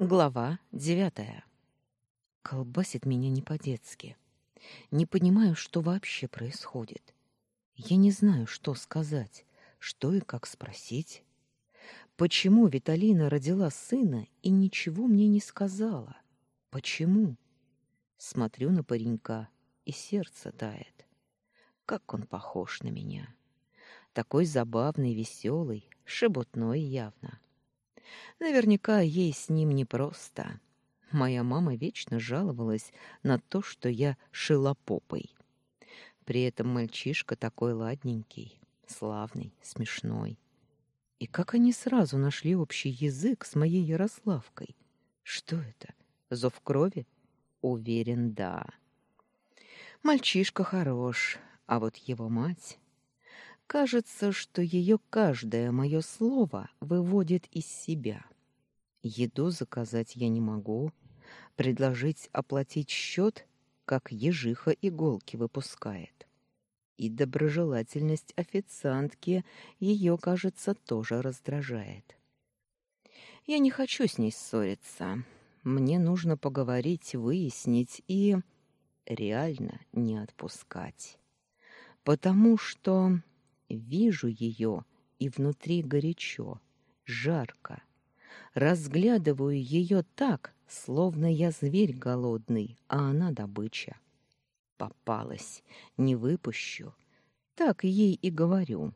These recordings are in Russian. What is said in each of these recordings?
Глава девятая. Колбасит меня не по-детски. Не понимаю, что вообще происходит. Я не знаю, что сказать, что и как спросить. Почему Виталина родила сына и ничего мне не сказала? Почему? Смотрю на паренька, и сердце тает. Как он похож на меня. Такой забавный, веселый, шебутной явно. Наверняка ей с ним непросто. Моя мама вечно жаловалась на то, что я шила попой. При этом мальчишка такой ладненький, славный, смешной. И как они сразу нашли общий язык с моей Ярославкой? Что это? Зов крови? Уверен, да. Мальчишка хорош, а вот его мать... Кажется, что ее каждое мое слово выводит из себя. Еду заказать я не могу, предложить оплатить счет, как ежиха иголки выпускает. И доброжелательность официантки ее, кажется, тоже раздражает. Я не хочу с ней ссориться. Мне нужно поговорить, выяснить и реально не отпускать. Потому что Вижу ее, и внутри горячо, жарко. Разглядываю ее так, словно я зверь голодный, а она добыча. Попалась, не выпущу. Так ей и говорю.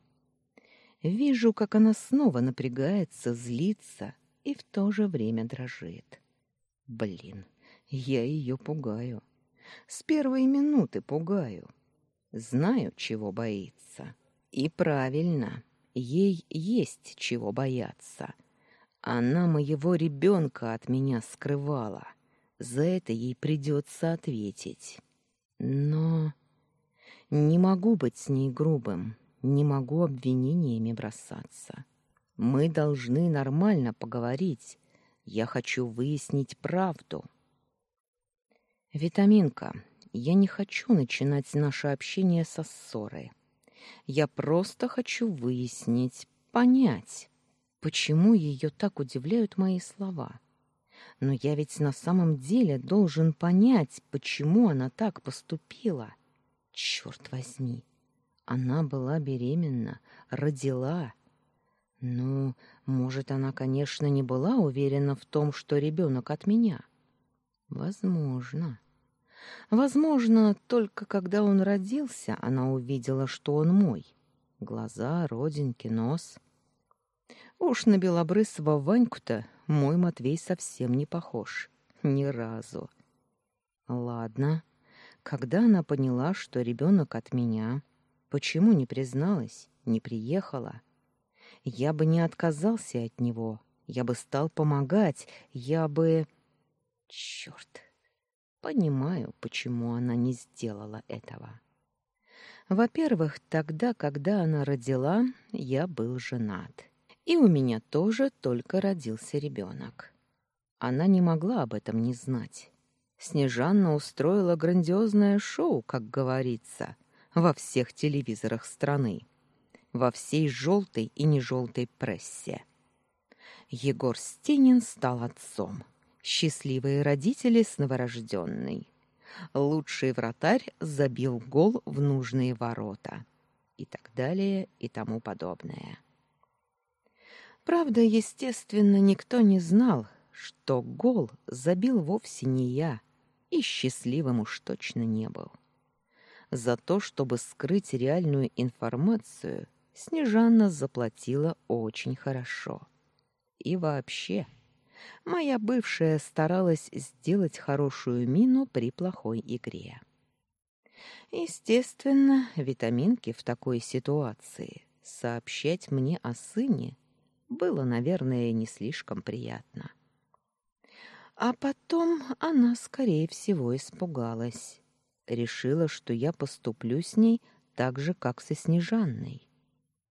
Вижу, как она снова напрягается, злится и в то же время дрожит. Блин, я ее пугаю. С первой минуты пугаю. Знаю, чего боится. И правильно, ей есть чего бояться. Она моего ребенка от меня скрывала. За это ей придется ответить. Но не могу быть с ней грубым, не могу обвинениями бросаться. Мы должны нормально поговорить. Я хочу выяснить правду. Витаминка, я не хочу начинать наше общение со ссоры. Я просто хочу выяснить, понять, почему ее так удивляют мои слова. Но я ведь на самом деле должен понять, почему она так поступила. Черт возьми, она была беременна, родила. Ну, может, она, конечно, не была уверена в том, что ребенок от меня. Возможно. Возможно, только когда он родился, она увидела, что он мой. Глаза, родинки, нос. Уж на белобрысого Ваньку-то мой Матвей совсем не похож. Ни разу. Ладно. Когда она поняла, что ребенок от меня, почему не призналась, не приехала? Я бы не отказался от него. Я бы стал помогать. Я бы... Черт! Понимаю, почему она не сделала этого. Во-первых, тогда, когда она родила, я был женат. И у меня тоже только родился ребенок. Она не могла об этом не знать. Снежанна устроила грандиозное шоу, как говорится, во всех телевизорах страны, во всей желтой и не желтой прессе. Егор Стенин стал отцом. Счастливые родители с новорожденной. Лучший вратарь забил гол в нужные ворота. И так далее, и тому подобное. Правда, естественно, никто не знал, что гол забил вовсе не я, и счастливым уж точно не был. За то, чтобы скрыть реальную информацию, Снежанна заплатила очень хорошо. И вообще... Моя бывшая старалась сделать хорошую мину при плохой игре. Естественно, витаминки в такой ситуации сообщать мне о сыне было, наверное, не слишком приятно. А потом она, скорее всего, испугалась. Решила, что я поступлю с ней так же, как со Снежанной.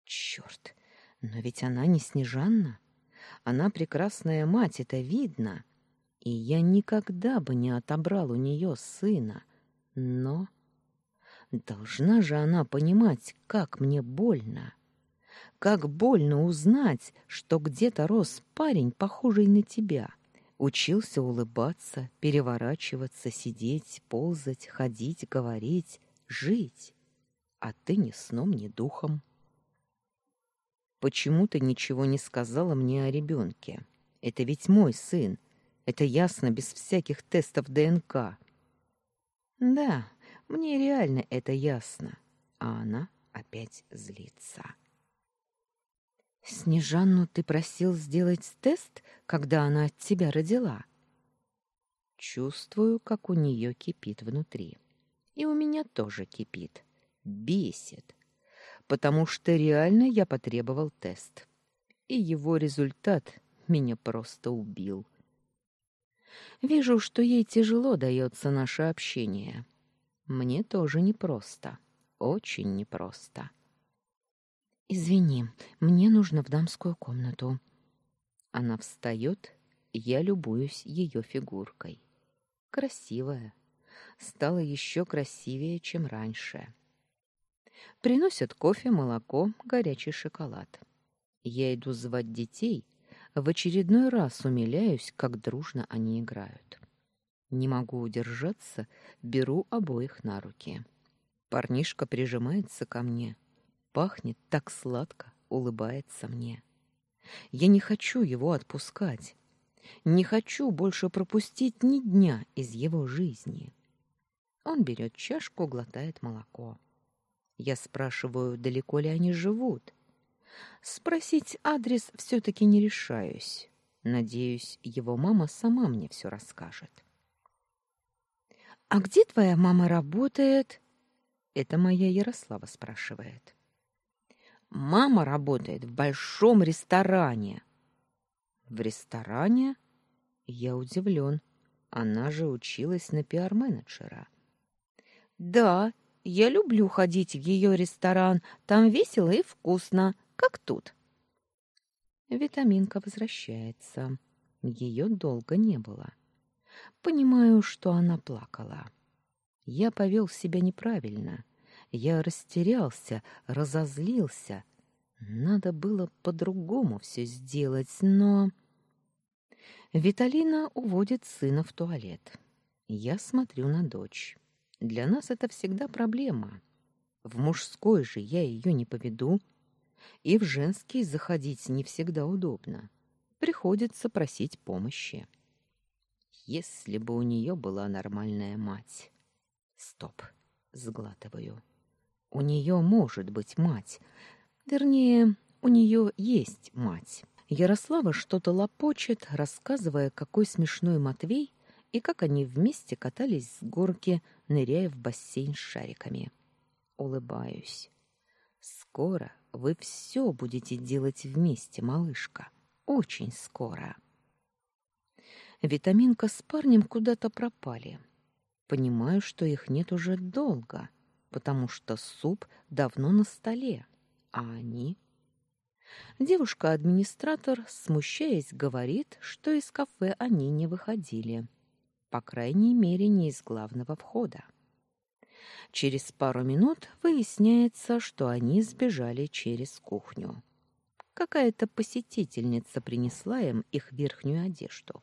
Черт, но ведь она не Снежанна. Она прекрасная мать, это видно. И я никогда бы не отобрал у нее сына. Но должна же она понимать, как мне больно. Как больно узнать, что где-то рос парень, похожий на тебя. Учился улыбаться, переворачиваться, сидеть, ползать, ходить, говорить, жить. А ты ни сном, ни духом. Почему ты ничего не сказала мне о ребенке? Это ведь мой сын. Это ясно без всяких тестов ДНК. Да, мне реально это ясно. А она опять злится. Снежанну ты просил сделать тест, когда она от тебя родила? Чувствую, как у нее кипит внутри. И у меня тоже кипит. Бесит потому что реально я потребовал тест. И его результат меня просто убил. Вижу, что ей тяжело дается наше общение. Мне тоже непросто, очень непросто. Извини, мне нужно в дамскую комнату. Она встает, я любуюсь ее фигуркой. Красивая, стала еще красивее, чем раньше. Приносят кофе, молоко, горячий шоколад. Я иду звать детей, в очередной раз умиляюсь, как дружно они играют. Не могу удержаться, беру обоих на руки. Парнишка прижимается ко мне, пахнет так сладко, улыбается мне. Я не хочу его отпускать. Не хочу больше пропустить ни дня из его жизни. Он берет чашку, глотает молоко. Я спрашиваю, далеко ли они живут. Спросить адрес все-таки не решаюсь. Надеюсь, его мама сама мне все расскажет. «А где твоя мама работает?» Это моя Ярослава спрашивает. «Мама работает в большом ресторане». «В ресторане?» Я удивлен. Она же училась на пиар-менеджера. «Да, я люблю ходить в ее ресторан. Там весело и вкусно, как тут. Витаминка возвращается. Ее долго не было. Понимаю, что она плакала. Я повел себя неправильно. Я растерялся, разозлился. Надо было по-другому все сделать, но... Виталина уводит сына в туалет. Я смотрю на дочь. Для нас это всегда проблема. В мужской же я ее не поведу, и в женский заходить не всегда удобно. Приходится просить помощи. Если бы у нее была нормальная мать. Стоп, сглатываю. У нее может быть мать. Вернее, у нее есть мать. Ярослава что-то лопочет, рассказывая, какой смешной Матвей и как они вместе катались с горки, ныряя в бассейн с шариками. Улыбаюсь. Скоро вы все будете делать вместе, малышка. Очень скоро. Витаминка с парнем куда-то пропали. Понимаю, что их нет уже долго, потому что суп давно на столе, а они... Девушка-администратор, смущаясь, говорит, что из кафе они не выходили по крайней мере, не из главного входа. Через пару минут выясняется, что они сбежали через кухню. Какая-то посетительница принесла им их верхнюю одежду.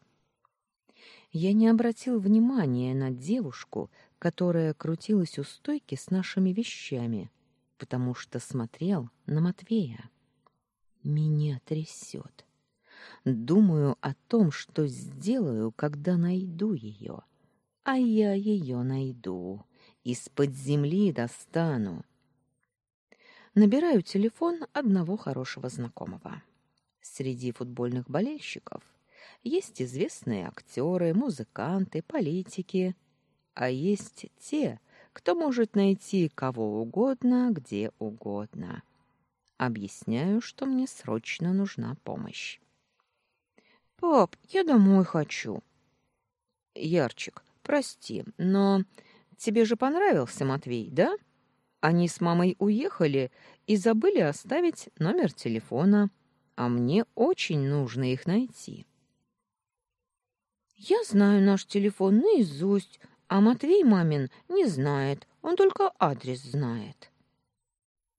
Я не обратил внимания на девушку, которая крутилась у стойки с нашими вещами, потому что смотрел на Матвея. Меня трясет. Думаю о том, что сделаю, когда найду ее. А я ее найду. Из-под земли достану. Набираю телефон одного хорошего знакомого. Среди футбольных болельщиков есть известные актеры, музыканты, политики, а есть те, кто может найти кого угодно, где угодно. Объясняю, что мне срочно нужна помощь. Пап, я домой хочу. Ярчик, прости, но тебе же понравился Матвей, да? Они с мамой уехали и забыли оставить номер телефона, а мне очень нужно их найти. Я знаю наш телефон наизусть, а Матвей мамин не знает, он только адрес знает.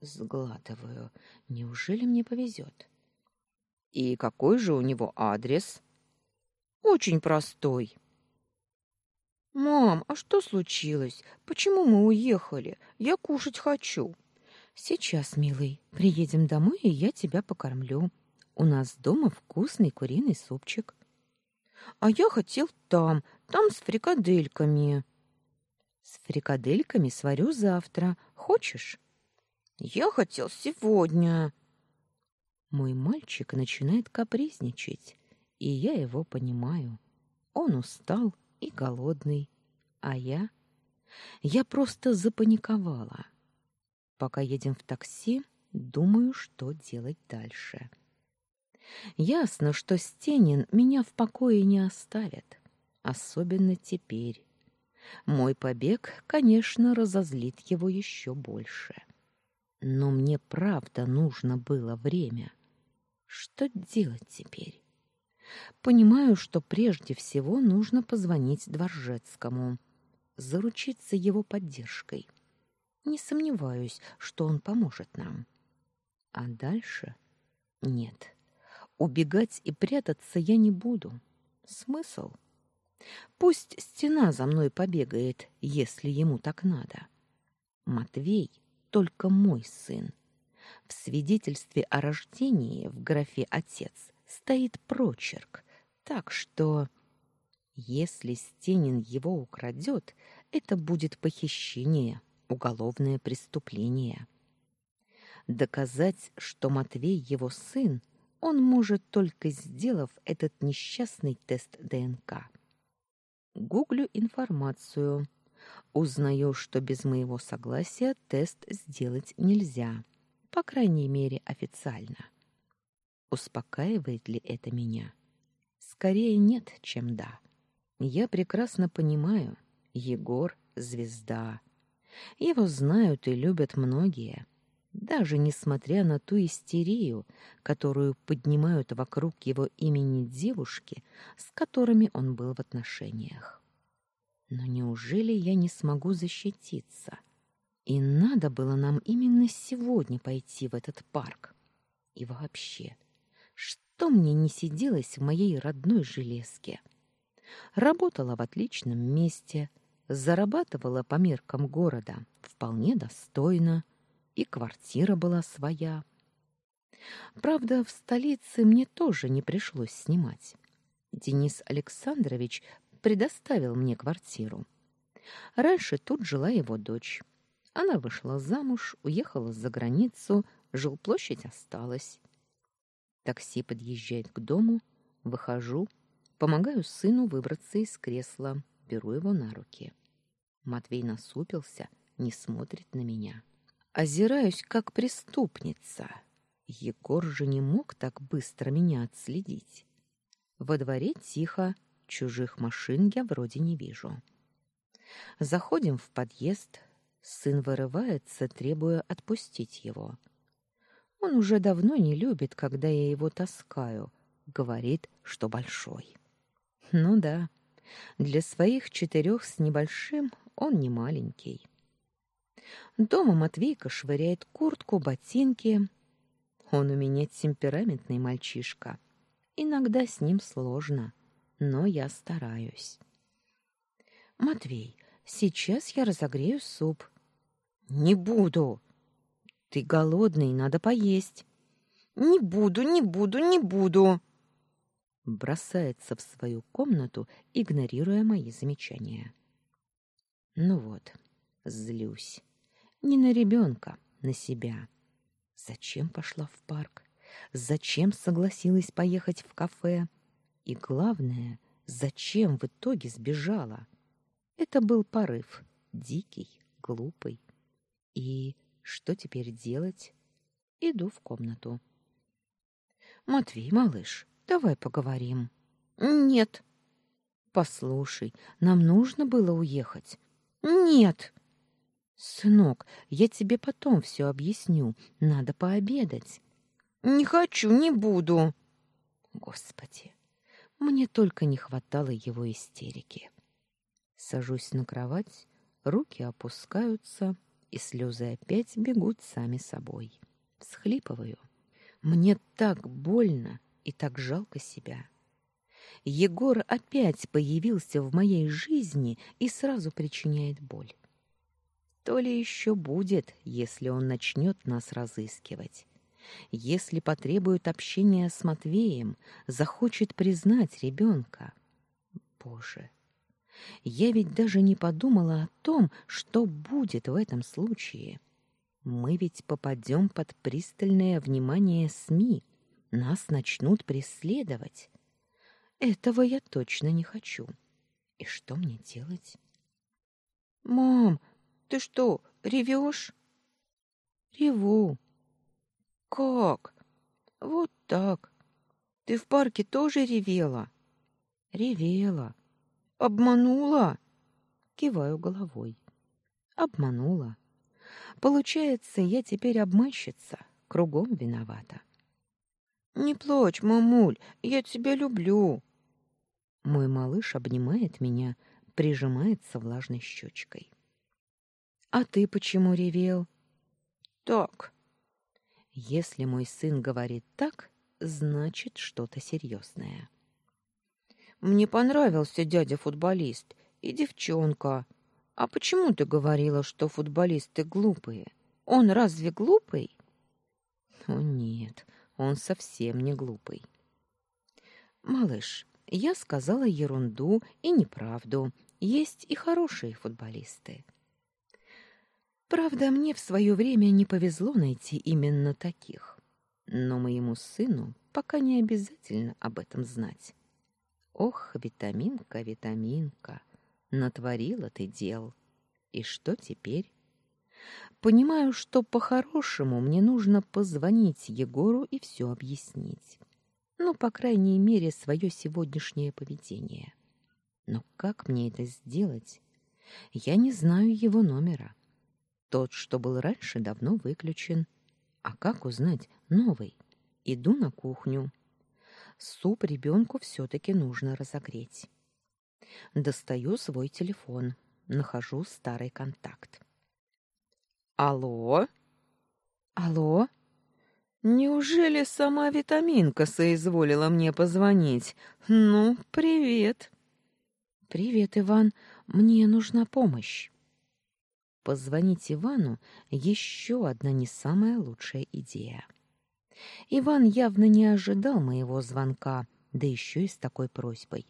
Сглатываю. Неужели мне повезет? И какой же у него адрес? Очень простой. Мам, а что случилось? Почему мы уехали? Я кушать хочу. Сейчас, милый, приедем домой, и я тебя покормлю. У нас дома вкусный куриный супчик. А я хотел там, там с фрикадельками. С фрикадельками сварю завтра. Хочешь? Я хотел сегодня. Мой мальчик начинает капризничать, и я его понимаю. Он устал и голодный, а я... Я просто запаниковала. Пока едем в такси, думаю, что делать дальше. Ясно, что Стенин меня в покое не оставит, особенно теперь. Мой побег, конечно, разозлит его еще больше. Но мне правда нужно было время. Что делать теперь? Понимаю, что прежде всего нужно позвонить Дворжецкому, заручиться его поддержкой. Не сомневаюсь, что он поможет нам. А дальше нет. Убегать и прятаться я не буду. Смысл? Пусть стена за мной побегает, если ему так надо. Матвей только мой сын. В свидетельстве о рождении в графе «отец» стоит прочерк, так что... Если Стенин его украдет, это будет похищение, уголовное преступление. Доказать, что Матвей его сын, он может только сделав этот несчастный тест ДНК. Гуглю информацию. Узнаю, что без моего согласия тест сделать нельзя по крайней мере, официально. Успокаивает ли это меня? Скорее нет, чем да. Я прекрасно понимаю, Егор — звезда. Его знают и любят многие, даже несмотря на ту истерию, которую поднимают вокруг его имени девушки, с которыми он был в отношениях. Но неужели я не смогу защититься? И надо было нам именно сегодня пойти в этот парк. И вообще, что мне не сиделось в моей родной железке? Работала в отличном месте, зарабатывала по меркам города вполне достойно, и квартира была своя. Правда, в столице мне тоже не пришлось снимать. Денис Александрович предоставил мне квартиру. Раньше тут жила его дочь. Она вышла замуж, уехала за границу, жилплощадь осталась. Такси подъезжает к дому, выхожу, помогаю сыну выбраться из кресла, беру его на руки. Матвей насупился, не смотрит на меня. Озираюсь, как преступница. Егор же не мог так быстро меня отследить. Во дворе тихо, чужих машин я вроде не вижу. Заходим в подъезд, Сын вырывается, требуя отпустить его. Он уже давно не любит, когда я его таскаю, говорит, что большой. Ну да, для своих четырех с небольшим он не маленький. Дома Матвейка швыряет куртку, ботинки. Он у меня темпераментный мальчишка. Иногда с ним сложно, но я стараюсь. Матвей, сейчас я разогрею суп. Не буду. Ты голодный, надо поесть. Не буду, не буду, не буду. Бросается в свою комнату, игнорируя мои замечания. Ну вот, злюсь. Не на ребенка, на себя. Зачем пошла в парк? Зачем согласилась поехать в кафе? И главное, зачем в итоге сбежала? Это был порыв, дикий, глупый. И что теперь делать? Иду в комнату. Матвей, малыш, давай поговорим. Нет. Послушай, нам нужно было уехать. Нет. Сынок, я тебе потом все объясню. Надо пообедать. Не хочу, не буду. Господи, мне только не хватало его истерики. Сажусь на кровать, руки опускаются, и слезы опять бегут сами собой. Всхлипываю. Мне так больно и так жалко себя. Егор опять появился в моей жизни и сразу причиняет боль. То ли еще будет, если он начнет нас разыскивать. Если потребует общения с Матвеем, захочет признать ребенка. Боже, я ведь даже не подумала о том, что будет в этом случае. Мы ведь попадем под пристальное внимание СМИ. Нас начнут преследовать. Этого я точно не хочу. И что мне делать? Мам, ты что, ревешь? Реву. Как? Вот так. Ты в парке тоже ревела? Ревела. Обманула? Киваю головой. Обманула. Получается, я теперь обманщица, кругом виновата. Не плачь, мамуль, я тебя люблю. Мой малыш обнимает меня, прижимается влажной щечкой. А ты почему ревел? Так. Если мой сын говорит так, значит что-то серьезное. Мне понравился дядя-футболист и девчонка. А почему ты говорила, что футболисты глупые? Он разве глупый? О нет, он совсем не глупый. Малыш, я сказала ерунду и неправду. Есть и хорошие футболисты. Правда, мне в свое время не повезло найти именно таких. Но моему сыну пока не обязательно об этом знать. Ох, витаминка, витаминка, натворила ты дел. И что теперь? Понимаю, что по-хорошему мне нужно позвонить Егору и все объяснить ну, по крайней мере, свое сегодняшнее поведение. Но как мне это сделать? Я не знаю его номера. Тот, что был раньше, давно выключен. А как узнать новый? Иду на кухню. Суп ребенку все-таки нужно разогреть. Достаю свой телефон, нахожу старый контакт. Алло? Алло? Неужели сама витаминка соизволила мне позвонить? Ну, привет. Привет, Иван. Мне нужна помощь. Позвонить Ивану еще одна не самая лучшая идея. Иван явно не ожидал моего звонка, да еще и с такой просьбой.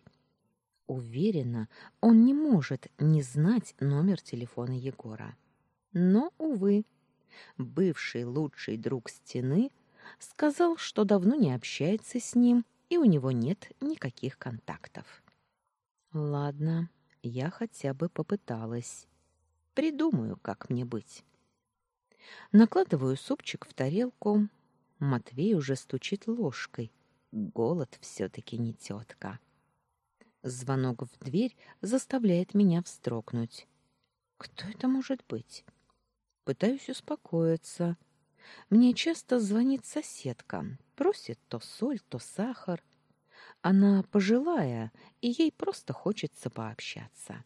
Уверена, он не может не знать номер телефона Егора. Но, увы, бывший лучший друг стены сказал, что давно не общается с ним, и у него нет никаких контактов. Ладно, я хотя бы попыталась. Придумаю, как мне быть. Накладываю супчик в тарелку. Матвей уже стучит ложкой. Голод все-таки не тетка. Звонок в дверь заставляет меня встрогнуть. Кто это может быть? Пытаюсь успокоиться. Мне часто звонит соседка, просит то соль, то сахар. Она пожилая, и ей просто хочется пообщаться.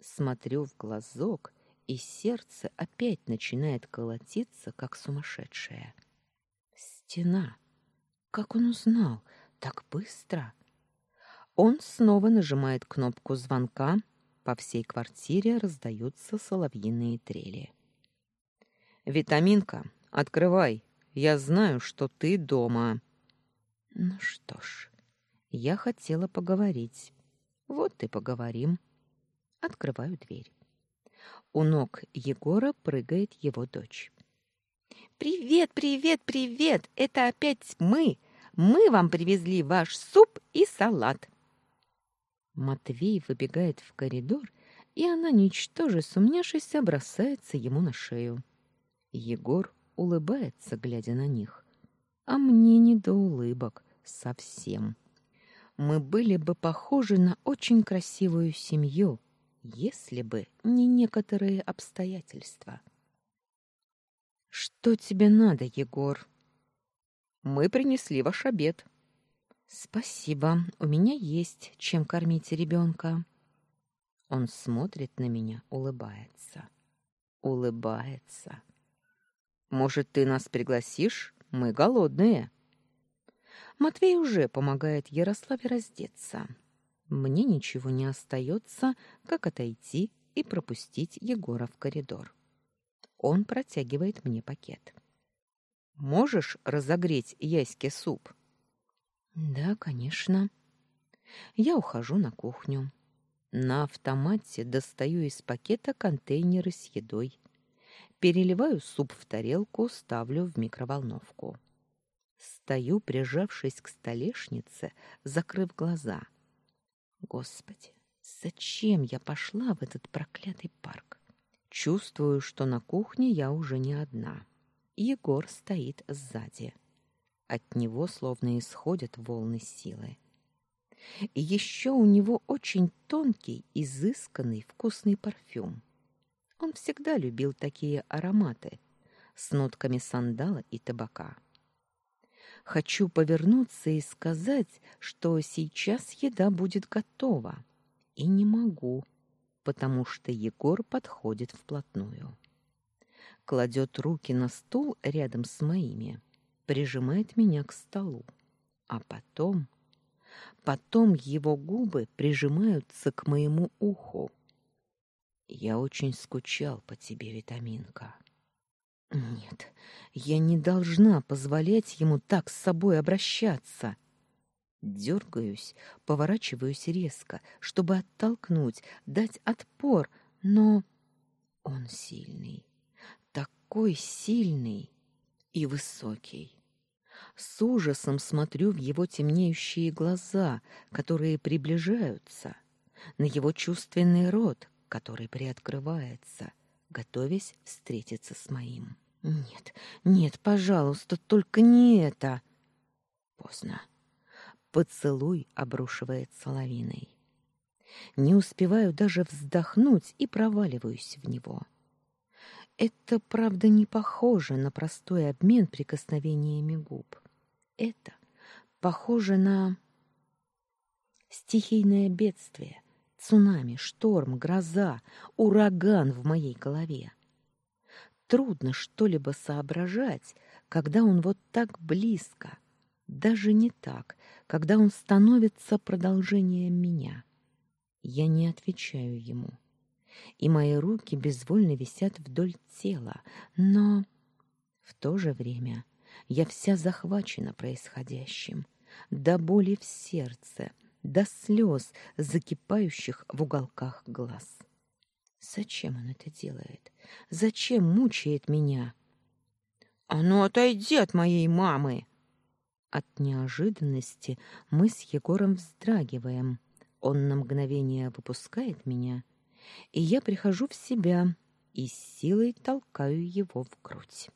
Смотрю в глазок, и сердце опять начинает колотиться, как сумасшедшее. Стена. Как он узнал? Так быстро. Он снова нажимает кнопку звонка. По всей квартире раздаются соловьиные трели. «Витаминка, Открывай. Я знаю, что ты дома. Ну что ж, я хотела поговорить. Вот и поговорим. Открываю дверь. У ног Егора прыгает его дочь. Привет, привет, привет. Это опять мы. Мы вам привезли ваш суп и салат. Матвей выбегает в коридор, и она, ничтоже сумняшись, бросается ему на шею. Егор улыбается, глядя на них. А мне не до улыбок совсем. Мы были бы похожи на очень красивую семью, если бы не некоторые обстоятельства. Что тебе надо, Егор? Мы принесли ваш обед. Спасибо. У меня есть чем кормить ребенка. Он смотрит на меня, улыбается. Улыбается. Может, ты нас пригласишь? Мы голодные. Матвей уже помогает Ярославе раздеться. Мне ничего не остается, как отойти и пропустить Егора в коридор. Он протягивает мне пакет. «Можешь разогреть яське суп?» «Да, конечно». Я ухожу на кухню. На автомате достаю из пакета контейнеры с едой. Переливаю суп в тарелку, ставлю в микроволновку. Стою, прижавшись к столешнице, закрыв глаза. Господи, зачем я пошла в этот проклятый парк? Чувствую, что на кухне я уже не одна. Егор стоит сзади. От него словно исходят волны силы. И еще у него очень тонкий, изысканный, вкусный парфюм. Он всегда любил такие ароматы с нотками сандала и табака. Хочу повернуться и сказать, что сейчас еда будет готова. И не могу, потому что Егор подходит вплотную. Кладет руки на стул рядом с моими, прижимает меня к столу. А потом... Потом его губы прижимаются к моему уху. Я очень скучал по тебе, витаминка. Нет, я не должна позволять ему так с собой обращаться. Дергаюсь, поворачиваюсь резко, чтобы оттолкнуть, дать отпор, но он сильный, такой сильный и высокий. С ужасом смотрю в его темнеющие глаза, которые приближаются, на его чувственный рот, который приоткрывается, готовясь встретиться с моим. Нет, нет, пожалуйста, только не это. Поздно. Поцелуй обрушивается лавиной. Не успеваю даже вздохнуть и проваливаюсь в него. Это, правда, не похоже на простой обмен прикосновениями губ. Это похоже на стихийное бедствие, цунами, шторм, гроза, ураган в моей голове. Трудно что-либо соображать, когда он вот так близко. Даже не так, когда он становится продолжением меня. Я не отвечаю ему и мои руки безвольно висят вдоль тела, но в то же время я вся захвачена происходящим, до боли в сердце, до слез, закипающих в уголках глаз. Зачем он это делает? Зачем мучает меня? А ну отойди от моей мамы. От неожиданности мы с Егором вздрагиваем. Он на мгновение выпускает меня и я прихожу в себя и силой толкаю его в грудь.